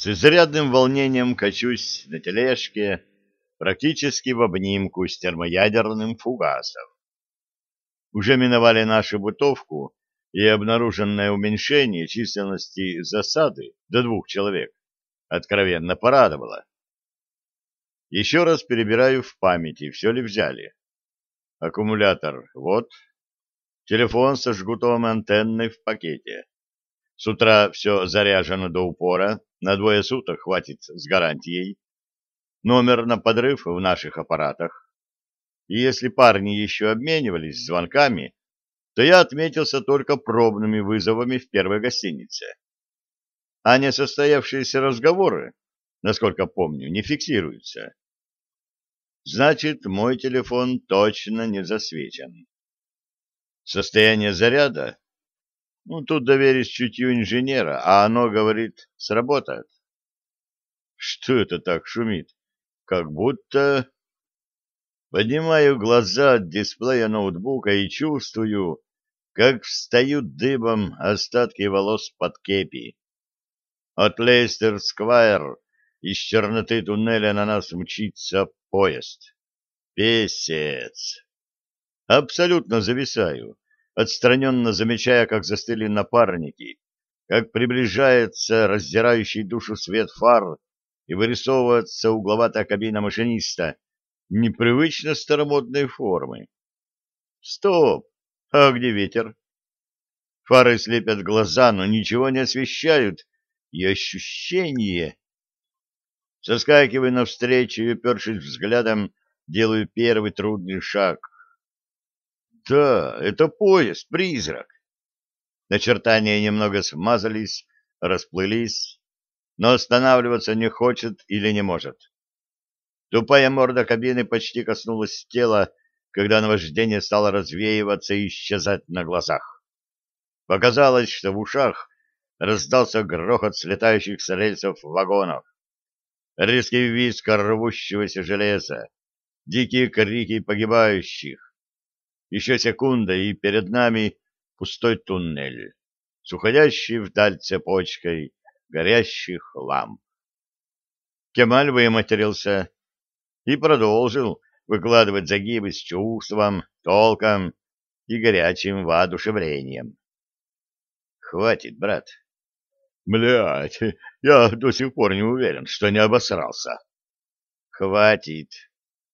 С изрядным волнением качусь на тележке, практически в обнимку с термоядерным фугасом. Уже миновали нашу бутовку, и обнаруженное уменьшение численности засады до двух человек откровенно порадовало. Еще раз перебираю в памяти, все ли взяли. Аккумулятор вот, телефон со жгутом антенной в пакете. С утра все заряжено до упора, на двое суток хватит с гарантией. Номер на подрыв в наших аппаратах. И если парни еще обменивались звонками, то я отметился только пробными вызовами в первой гостинице. А несостоявшиеся разговоры, насколько помню, не фиксируются. Значит, мой телефон точно не засвечен. Состояние заряда ну, тут доверись чутью инженера, а оно, говорит, сработает. Что это так шумит? Как будто... Поднимаю глаза от дисплея ноутбука и чувствую, как встают дыбом остатки волос под кепи. От Лейстер-сквайр из черноты туннеля на нас мчится поезд. Песец. Абсолютно зависаю отстраненно замечая, как застыли напарники, как приближается раздирающий душу свет фар и вырисовывается угловатая кабина машиниста непривычно старомодной формы. Стоп! А где ветер? Фары слепят глаза, но ничего не освещают, и ощущение... Соскакивая навстречу и, упершись взглядом, делаю первый трудный шаг. Да, это поезд, призрак. Начертания немного смазались, расплылись, но останавливаться не хочет или не может. Тупая морда кабины почти коснулась тела, когда наваждение стало развеиваться и исчезать на глазах. Показалось, что в ушах раздался грохот слетающих с рельсов вагонов, резкий визг рвущегося железа, дикие крики погибающих, еще секунда, и перед нами пустой туннель с уходящей вдаль цепочкой горящих ламп. Кемаль выматерился и продолжил выкладывать загибы с чувством, толком и горячим воодушевлением. «Хватит, брат». «Блядь, я до сих пор не уверен, что не обосрался». «Хватит.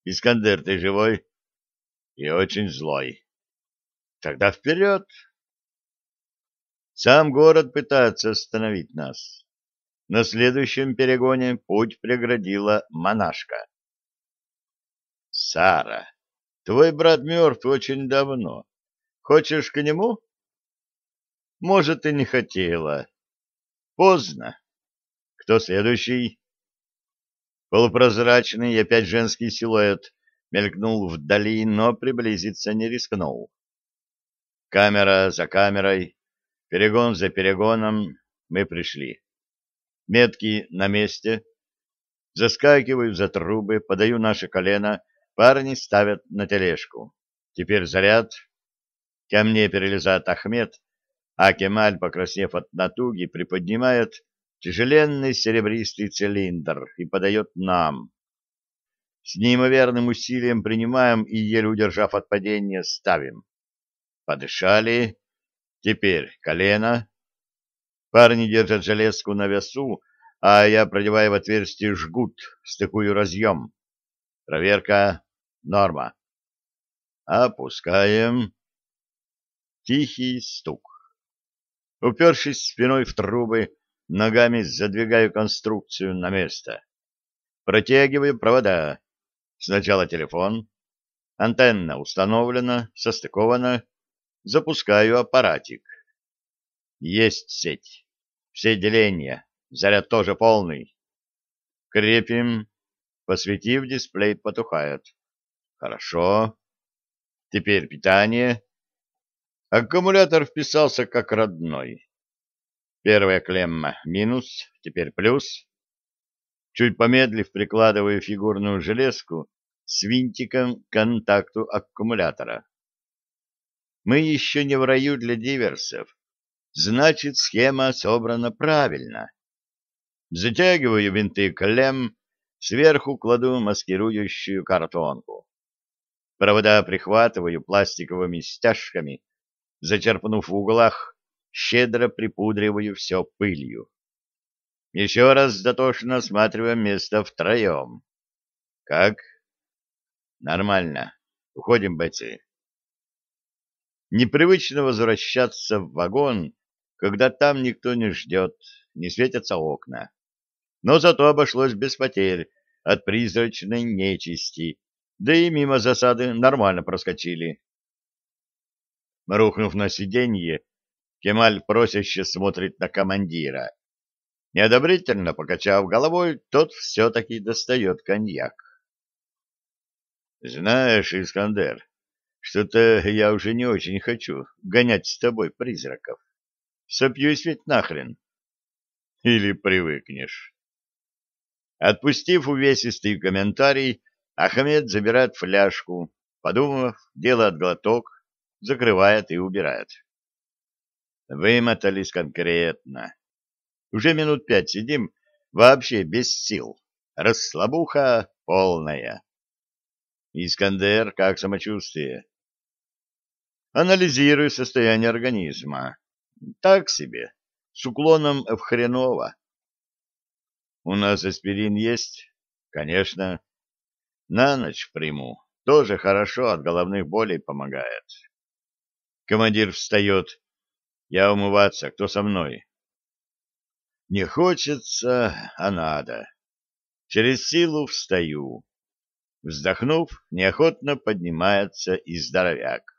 Искандер, ты живой?» И очень злой. Тогда вперед! Сам город пытается остановить нас. На следующем перегоне путь преградила монашка. Сара, твой брат мертв очень давно. Хочешь к нему? Может, и не хотела. Поздно. Кто следующий? Полупрозрачный и опять женский силуэт мелькнул вдали, но приблизиться не рискнул. Камера за камерой, перегон за перегоном мы пришли. Метки на месте. Заскакиваю за трубы, подаю наше колено, парни ставят на тележку. Теперь заряд. Ко мне перелезает Ахмед, а Кемаль, покраснев от натуги, приподнимает тяжеленный серебристый цилиндр и подает нам. С неимоверным усилием принимаем и, еле удержав от падения, ставим. Подышали. Теперь колено. Парни держат железку на весу, а я продеваю в отверстие жгут, стыкую разъем. Проверка. Норма. Опускаем. Тихий стук. Упершись спиной в трубы, ногами задвигаю конструкцию на место. Протягиваю провода. Сначала телефон. Антенна установлена, состыкована. Запускаю аппаратик. Есть сеть. Все деления. Заряд тоже полный. Крепим. Посветив, дисплей потухает. Хорошо. Теперь питание. Аккумулятор вписался как родной. Первая клемма минус, теперь плюс. Чуть помедлив, прикладываю фигурную железку с винтиком к контакту аккумулятора. Мы еще не в раю для диверсов. Значит, схема собрана правильно. Затягиваю винты клем, сверху кладу маскирующую картонку. Провода прихватываю пластиковыми стяжками, зачерпнув в углах, щедро припудриваю все пылью. Еще раз дотошно осматриваем место втроем. Как? Нормально. Уходим, бойцы. Непривычно возвращаться в вагон, когда там никто не ждет, не светятся окна. Но зато обошлось без потерь от призрачной нечисти, да и мимо засады нормально проскочили. Рухнув на сиденье, Кемаль просяще смотрит на командира. Неодобрительно покачав головой, тот все-таки достает коньяк. Знаешь, Искандер, что-то я уже не очень хочу гонять с тобой призраков. Сопьюсь ведь нахрен. Или привыкнешь. Отпустив увесистый комментарий, Ахмед забирает фляжку, подумав, делает глоток, закрывает и убирает. Вымотались конкретно. Уже минут пять сидим, вообще без сил. Расслабуха полная. Искандер, как самочувствие? Анализирую состояние организма. Так себе, с уклоном в хреново. У нас аспирин есть? Конечно. На ночь приму. Тоже хорошо, от головных болей помогает. Командир встает. Я умываться, кто со мной? Не хочется, а надо. Через силу встаю. Вздохнув, неохотно поднимается и здоровяк.